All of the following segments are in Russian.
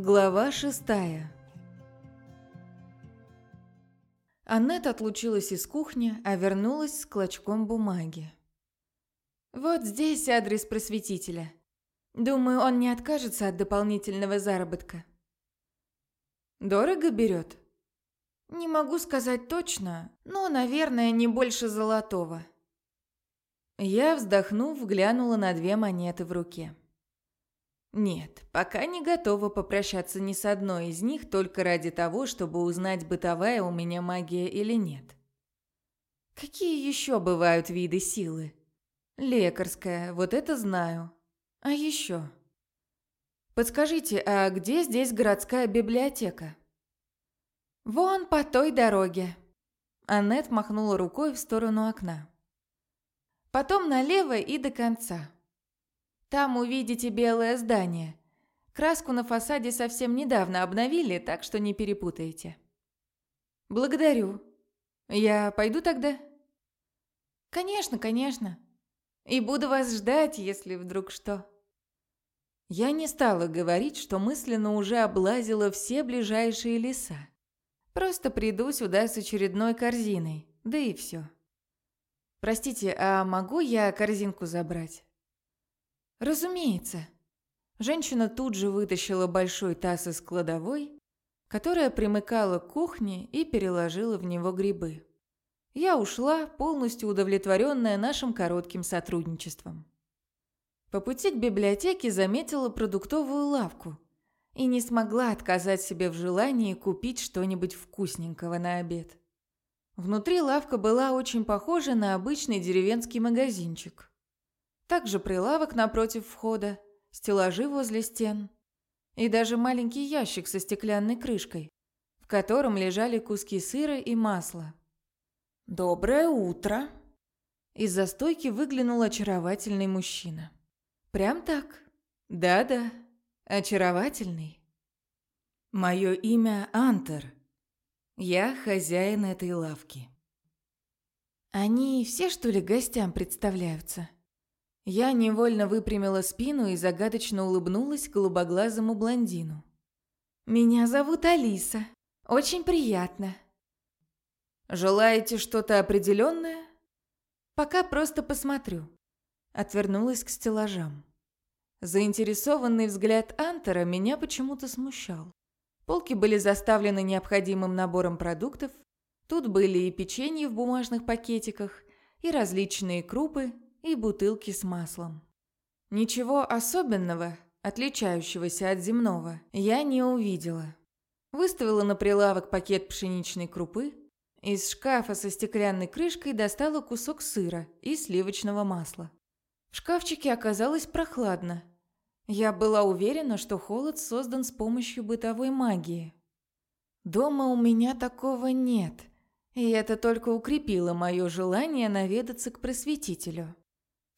Глава шестая Аннет отлучилась из кухни, а вернулась с клочком бумаги. «Вот здесь адрес просветителя. Думаю, он не откажется от дополнительного заработка». «Дорого берет?» «Не могу сказать точно, но, наверное, не больше золотого». Я, вздохнув, глянула на две монеты в руке. Нет, пока не готова попрощаться ни с одной из них только ради того, чтобы узнать, бытовая у меня магия или нет. Какие еще бывают виды силы? Лекарская, вот это знаю. А еще? Подскажите, а где здесь городская библиотека? Вон по той дороге. Аннет махнула рукой в сторону окна. Потом налево и до конца. Там увидите белое здание. Краску на фасаде совсем недавно обновили, так что не перепутайте. Благодарю. Я пойду тогда? Конечно, конечно. И буду вас ждать, если вдруг что. Я не стала говорить, что мысленно уже облазила все ближайшие леса. Просто приду сюда с очередной корзиной, да и все. Простите, а могу я корзинку забрать? «Разумеется». Женщина тут же вытащила большой таз из кладовой, которая примыкала к кухне и переложила в него грибы. Я ушла, полностью удовлетворенная нашим коротким сотрудничеством. По пути к библиотеке заметила продуктовую лавку и не смогла отказать себе в желании купить что-нибудь вкусненького на обед. Внутри лавка была очень похожа на обычный деревенский магазинчик. Также прилавок напротив входа, стеллажи возле стен и даже маленький ящик со стеклянной крышкой, в котором лежали куски сыра и масла. «Доброе утро!» Из-за стойки выглянул очаровательный мужчина. «Прям так? Да-да, очаровательный. Мое имя Антер. Я хозяин этой лавки». «Они все, что ли, гостям представляются?» Я невольно выпрямила спину и загадочно улыбнулась голубоглазому блондину. «Меня зовут Алиса. Очень приятно». «Желаете что-то определенное?» «Пока просто посмотрю». Отвернулась к стеллажам. Заинтересованный взгляд Антера меня почему-то смущал. Полки были заставлены необходимым набором продуктов. Тут были и печенье в бумажных пакетиках, и различные крупы, и бутылки с маслом. Ничего особенного, отличающегося от земного, я не увидела. Выставила на прилавок пакет пшеничной крупы, из шкафа со стеклянной крышкой достала кусок сыра и сливочного масла. В шкафчике оказалось прохладно. Я была уверена, что холод создан с помощью бытовой магии. Дома у меня такого нет, и это только укрепило мое желание наведаться к просветителю.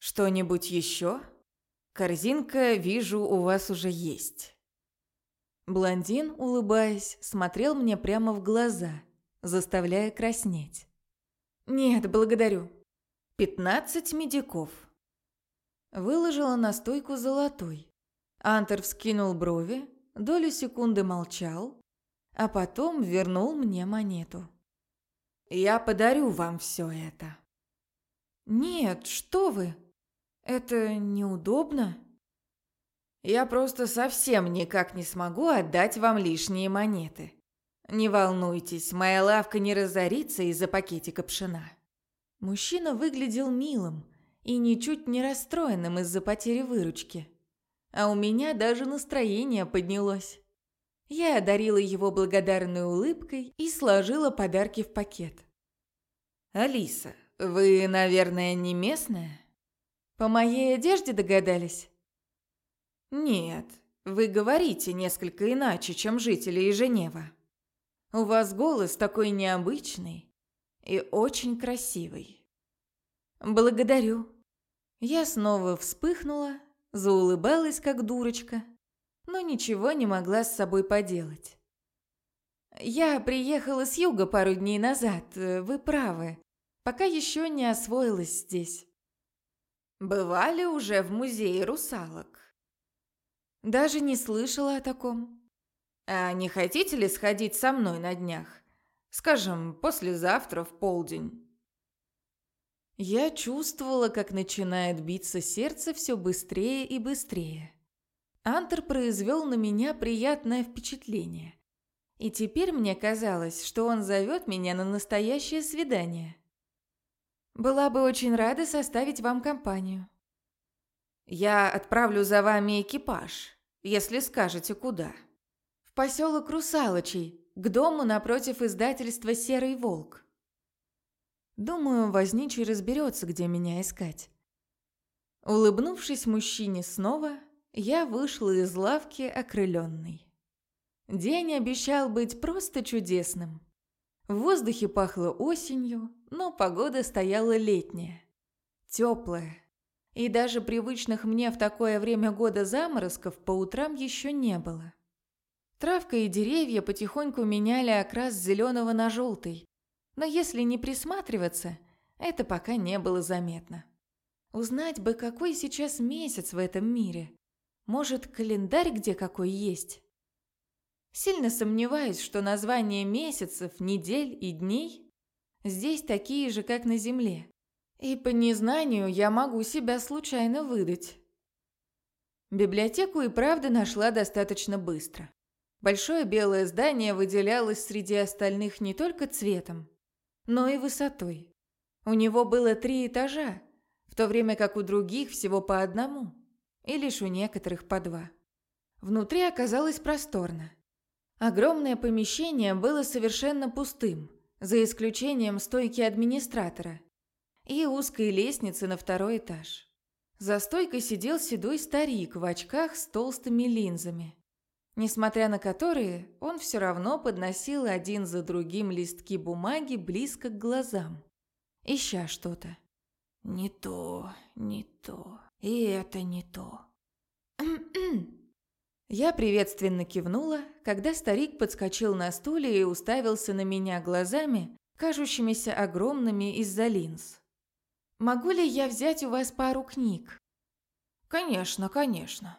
«Что-нибудь еще? Корзинка, вижу, у вас уже есть». Блондин, улыбаясь, смотрел мне прямо в глаза, заставляя краснеть. «Нет, благодарю. Пятнадцать медиков». Выложила на стойку золотой. Антер вскинул брови, долю секунды молчал, а потом вернул мне монету. «Я подарю вам все это». «Нет, что вы!» Это неудобно? Я просто совсем никак не смогу отдать вам лишние монеты. Не волнуйтесь, моя лавка не разорится из-за пакетика пшена. Мужчина выглядел милым и ничуть не расстроенным из-за потери выручки. А у меня даже настроение поднялось. Я одарила его благодарной улыбкой и сложила подарки в пакет. «Алиса, вы, наверное, не местная?» По моей одежде догадались? Нет, вы говорите несколько иначе, чем жители Женева. У вас голос такой необычный и очень красивый. Благодарю. Я снова вспыхнула, заулыбалась, как дурочка, но ничего не могла с собой поделать. Я приехала с юга пару дней назад, вы правы, пока еще не освоилась здесь. Бывали уже в музее русалок? Даже не слышала о таком. А не хотите ли сходить со мной на днях? Скажем, послезавтра в полдень?» Я чувствовала, как начинает биться сердце все быстрее и быстрее. Антер произвел на меня приятное впечатление. И теперь мне казалось, что он зовет меня на настоящее свидание. Была бы очень рада составить вам компанию. Я отправлю за вами экипаж, если скажете куда. В поселок Русалочий, к дому напротив издательства «Серый волк». Думаю, возничий разберется, где меня искать. Улыбнувшись мужчине снова, я вышла из лавки окрыленной. День обещал быть просто чудесным. В воздухе пахло осенью, но погода стояла летняя, теплая. И даже привычных мне в такое время года заморозков по утрам еще не было. Травка и деревья потихоньку меняли окрас зеленого на желтый, но если не присматриваться, это пока не было заметно. Узнать бы, какой сейчас месяц в этом мире. Может, календарь где какой есть? Сильно сомневаюсь, что названия месяцев, недель и дней здесь такие же, как на Земле. И по незнанию я могу себя случайно выдать. Библиотеку и правда нашла достаточно быстро. Большое белое здание выделялось среди остальных не только цветом, но и высотой. У него было три этажа, в то время как у других всего по одному, и лишь у некоторых по два. Внутри оказалось просторно. Огромное помещение было совершенно пустым, за исключением стойки администратора и узкой лестницы на второй этаж. За стойкой сидел седой старик в очках с толстыми линзами, несмотря на которые он все равно подносил один за другим листки бумаги близко к глазам, ища что-то. «Не то, не то, и это не то». Я приветственно кивнула, когда старик подскочил на стуле и уставился на меня глазами, кажущимися огромными из-за линз. «Могу ли я взять у вас пару книг?» «Конечно, конечно».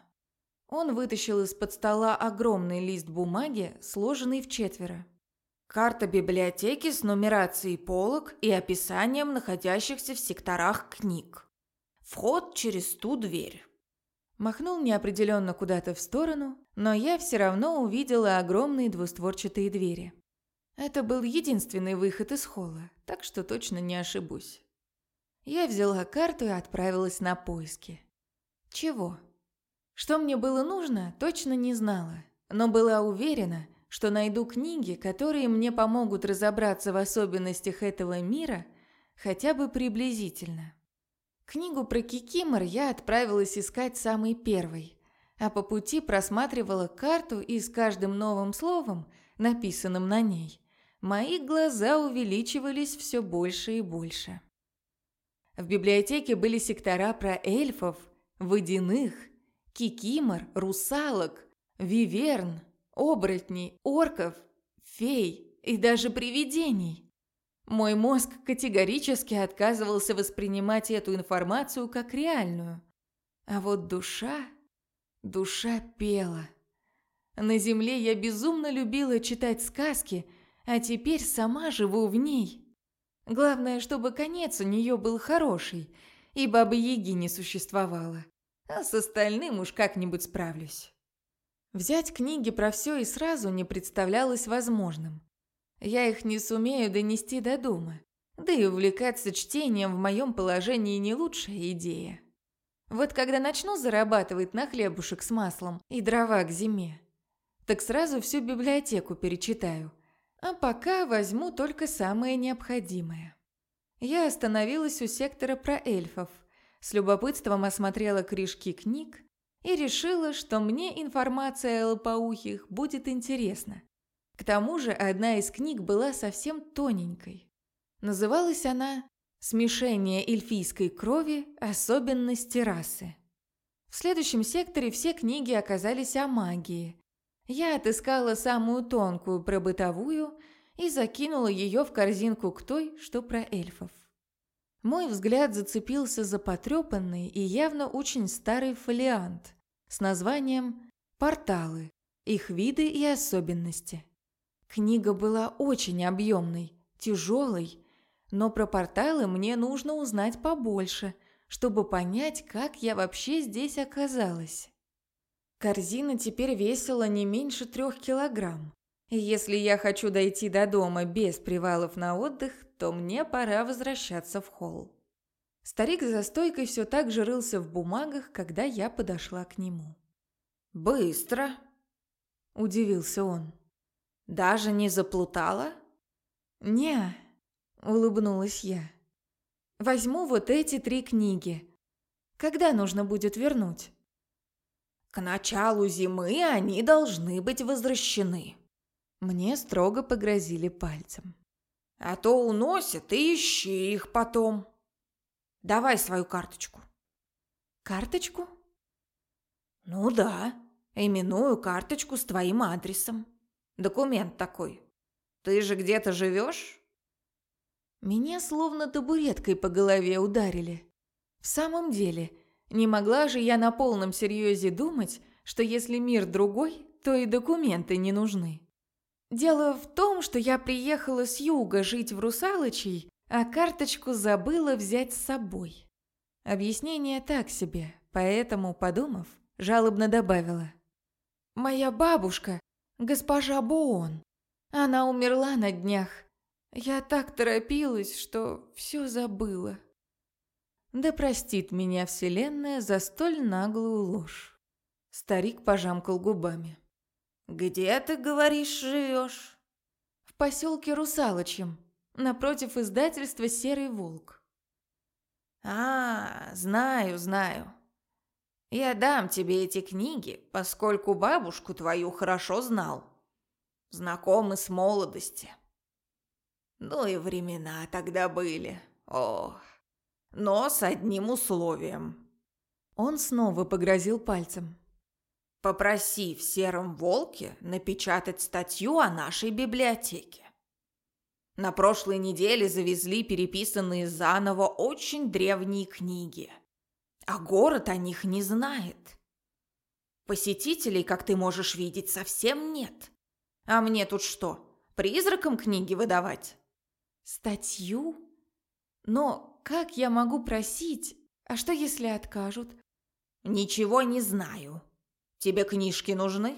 Он вытащил из-под стола огромный лист бумаги, сложенный в четверо. Карта библиотеки с нумерацией полок и описанием находящихся в секторах книг. Вход через ту дверь. Махнул неопределенно куда-то в сторону, но я все равно увидела огромные двустворчатые двери. Это был единственный выход из холла, так что точно не ошибусь. Я взяла карту и отправилась на поиски. Чего? Что мне было нужно, точно не знала, но была уверена, что найду книги, которые мне помогут разобраться в особенностях этого мира хотя бы приблизительно. Книгу про Кикимор я отправилась искать самой первой, а по пути просматривала карту и с каждым новым словом, написанным на ней, мои глаза увеличивались все больше и больше. В библиотеке были сектора про эльфов, водяных, кикимор, русалок, виверн, оборотней, орков, фей и даже привидений. Мой мозг категорически отказывался воспринимать эту информацию как реальную. А вот душа... Душа пела. На земле я безумно любила читать сказки, а теперь сама живу в ней. Главное, чтобы конец у нее был хороший, и бабы-яги не существовало. А с остальным уж как-нибудь справлюсь. Взять книги про все и сразу не представлялось возможным. Я их не сумею донести до дома. Да и увлекаться чтением в моем положении не лучшая идея. Вот когда начну зарабатывать на хлебушек с маслом и дрова к зиме, так сразу всю библиотеку перечитаю, а пока возьму только самое необходимое. Я остановилась у сектора про эльфов, с любопытством осмотрела крышки книг и решила, что мне информация о лопоухих будет интересна. К тому же одна из книг была совсем тоненькой. Называлась она «Смешение эльфийской крови. Особенности расы». В следующем секторе все книги оказались о магии. Я отыскала самую тонкую про бытовую и закинула ее в корзинку к той, что про эльфов. Мой взгляд зацепился за потрепанный и явно очень старый фолиант с названием «Порталы. их виды и особенности. Книга была очень объемной, тяжелой, но про порталы мне нужно узнать побольше, чтобы понять, как я вообще здесь оказалась. Корзина теперь весила не меньше трех килограмм. И если я хочу дойти до дома без привалов на отдых, то мне пора возвращаться в холл. Старик за стойкой все так же рылся в бумагах, когда я подошла к нему. «Быстро!» – удивился он. «Даже не заплутала?» «Не», – улыбнулась я. «Возьму вот эти три книги. Когда нужно будет вернуть?» «К началу зимы они должны быть возвращены», мне строго погрозили пальцем. «А то уносят и ищи их потом. Давай свою карточку». «Карточку?» «Ну да, именную карточку с твоим адресом. Документ такой. Ты же где-то живешь?» Меня словно табуреткой по голове ударили. В самом деле, не могла же я на полном серьезе думать, что если мир другой, то и документы не нужны. Дело в том, что я приехала с юга жить в Русалочий, а карточку забыла взять с собой. Объяснение так себе, поэтому, подумав, жалобно добавила. «Моя бабушка, госпожа Боон, она умерла на днях. Я так торопилась, что все забыла». Да простит меня Вселенная за столь наглую ложь. Старик пожамкал губами. «Где, ты, говоришь, живешь?» «В поселке Русалочьем, напротив издательства «Серый волк». «А, знаю, знаю. Я дам тебе эти книги, поскольку бабушку твою хорошо знал. Знакомы с молодости. Ну и времена тогда были. Ох, но с одним условием». Он снова погрозил пальцем. Попроси в «Сером волке» напечатать статью о нашей библиотеке. На прошлой неделе завезли переписанные заново очень древние книги. А город о них не знает. Посетителей, как ты можешь видеть, совсем нет. А мне тут что, призракам книги выдавать? Статью? Но как я могу просить? А что, если откажут? Ничего не знаю. Тебе книжки нужны?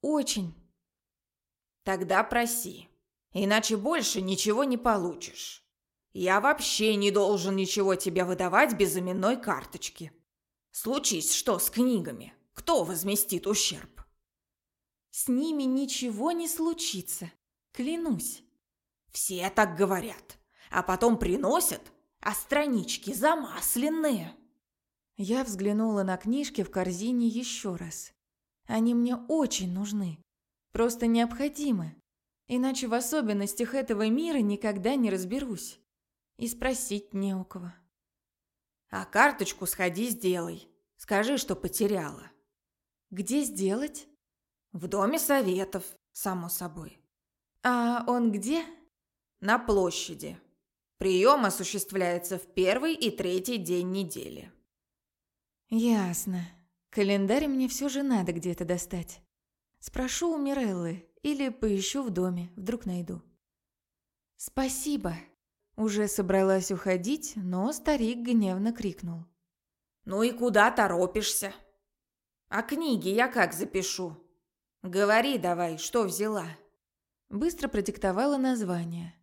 Очень. Тогда проси, иначе больше ничего не получишь. Я вообще не должен ничего тебе выдавать без именной карточки. Случись что с книгами, кто возместит ущерб? С ними ничего не случится, клянусь. Все так говорят, а потом приносят, а странички замасленные. Я взглянула на книжки в корзине еще раз. Они мне очень нужны. Просто необходимы. Иначе в особенностях этого мира никогда не разберусь. И спросить не у кого. А карточку сходи сделай. Скажи, что потеряла. Где сделать? В доме советов, само собой. А он где? На площади. Прием осуществляется в первый и третий день недели. Ясно. Календарь мне все же надо где-то достать. Спрошу у Миреллы или поищу в доме, вдруг найду. Спасибо. Уже собралась уходить, но старик гневно крикнул. Ну и куда торопишься? А книги я как запишу? Говори давай, что взяла? Быстро продиктовала название.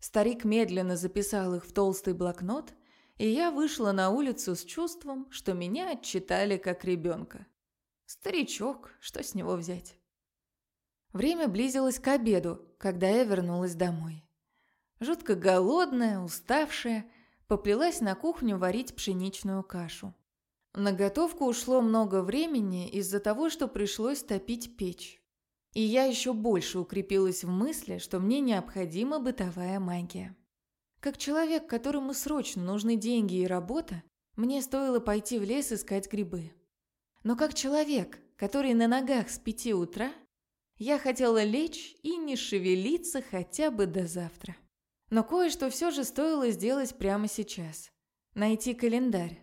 Старик медленно записал их в толстый блокнот и я вышла на улицу с чувством, что меня отчитали как ребенка. Старичок, что с него взять? Время близилось к обеду, когда я вернулась домой. Жутко голодная, уставшая, поплелась на кухню варить пшеничную кашу. На готовку ушло много времени из-за того, что пришлось топить печь. И я еще больше укрепилась в мысли, что мне необходима бытовая магия. Как человек, которому срочно нужны деньги и работа, мне стоило пойти в лес искать грибы. Но как человек, который на ногах с пяти утра, я хотела лечь и не шевелиться хотя бы до завтра. Но кое-что все же стоило сделать прямо сейчас. Найти календарь.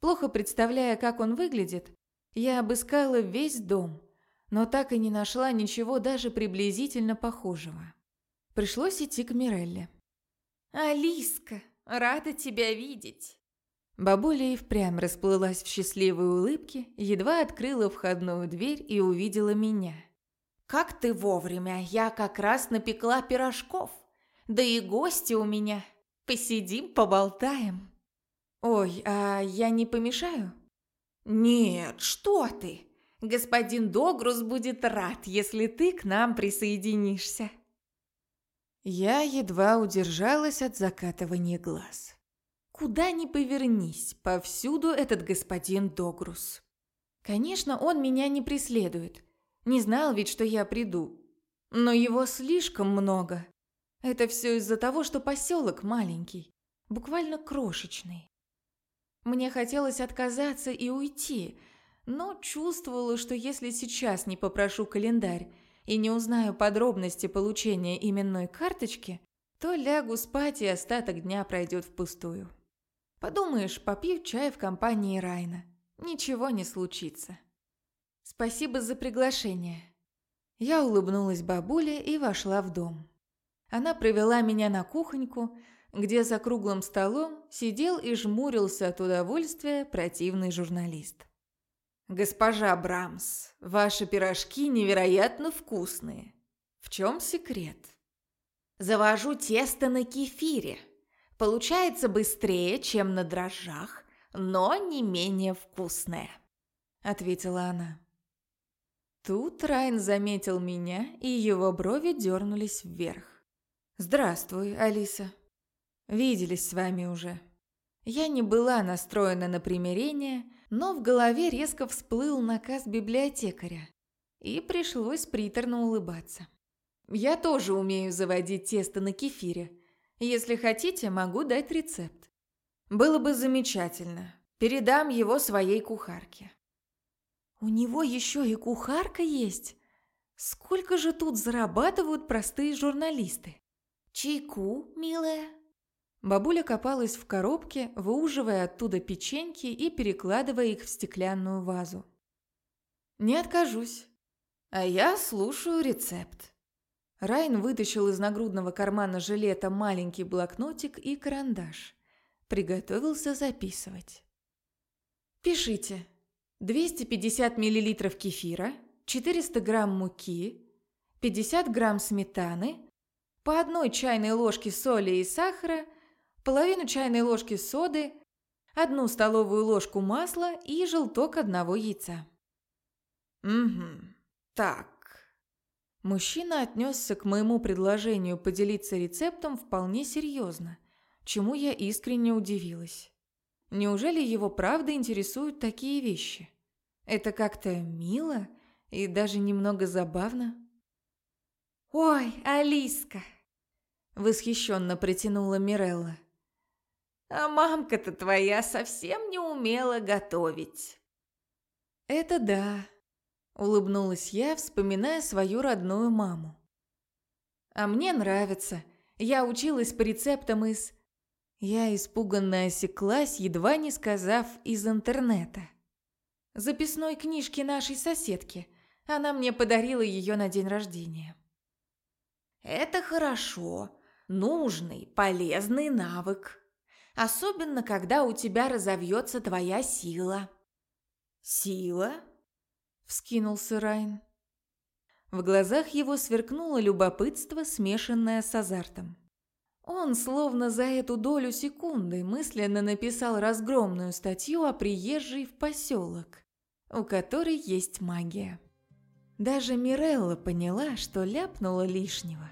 Плохо представляя, как он выглядит, я обыскала весь дом, но так и не нашла ничего даже приблизительно похожего. Пришлось идти к Мирелле. «Алиска, рада тебя видеть!» Бабуля и впрямь расплылась в счастливой улыбке, едва открыла входную дверь и увидела меня. «Как ты вовремя! Я как раз напекла пирожков. Да и гости у меня. Посидим, поболтаем». «Ой, а я не помешаю?» «Нет, что ты! Господин Догрус будет рад, если ты к нам присоединишься». Я едва удержалась от закатывания глаз. Куда ни повернись, повсюду этот господин Догрус. Конечно, он меня не преследует. Не знал ведь, что я приду. Но его слишком много. Это все из-за того, что поселок маленький, буквально крошечный. Мне хотелось отказаться и уйти, но чувствовала, что если сейчас не попрошу календарь и не узнаю подробности получения именной карточки, то лягу спать и остаток дня пройдет впустую. Подумаешь, попью чай в компании Райна. Ничего не случится. Спасибо за приглашение. Я улыбнулась бабуле и вошла в дом. Она провела меня на кухоньку, где за круглым столом сидел и жмурился от удовольствия противный журналист. «Госпожа Брамс, ваши пирожки невероятно вкусные. В чем секрет?» «Завожу тесто на кефире», Получается быстрее, чем на дрожжах, но не менее вкусное», — ответила она. Тут Райн заметил меня, и его брови дернулись вверх. «Здравствуй, Алиса. Виделись с вами уже». Я не была настроена на примирение, но в голове резко всплыл наказ библиотекаря, и пришлось приторно улыбаться. Я тоже умею заводить тесто на кефире, если хотите, могу дать рецепт. Было бы замечательно. Передам его своей кухарке. У него еще и кухарка есть? Сколько же тут зарабатывают простые журналисты? Чайку, милая? Бабуля копалась в коробке, выуживая оттуда печеньки и перекладывая их в стеклянную вазу. «Не откажусь. А я слушаю рецепт». Райн вытащил из нагрудного кармана жилета маленький блокнотик и карандаш. Приготовился записывать. Пишите. 250 мл кефира, 400 грамм муки, 50 грамм сметаны, по одной чайной ложке соли и сахара, половину чайной ложки соды, одну столовую ложку масла и желток одного яйца. Угу. Так, Мужчина отнесся к моему предложению поделиться рецептом вполне серьезно, чему я искренне удивилась. Неужели его правда интересуют такие вещи? Это как-то мило и даже немного забавно. «Ой, Алиска!» – восхищенно протянула Мирелла. «А мамка-то твоя совсем не умела готовить». «Это да», Улыбнулась я, вспоминая свою родную маму. А мне нравится. Я училась по рецептам из... Я испуганно осеклась, едва не сказав из интернета. Записной книжки нашей соседки. Она мне подарила ее на день рождения. Это хорошо. Нужный, полезный навык. Особенно, когда у тебя разовьется твоя сила. Сила? – вскинулся Райн. В глазах его сверкнуло любопытство, смешанное с азартом. Он словно за эту долю секунды мысленно написал разгромную статью о приезжей в поселок, у которой есть магия. Даже Мирелла поняла, что ляпнула лишнего.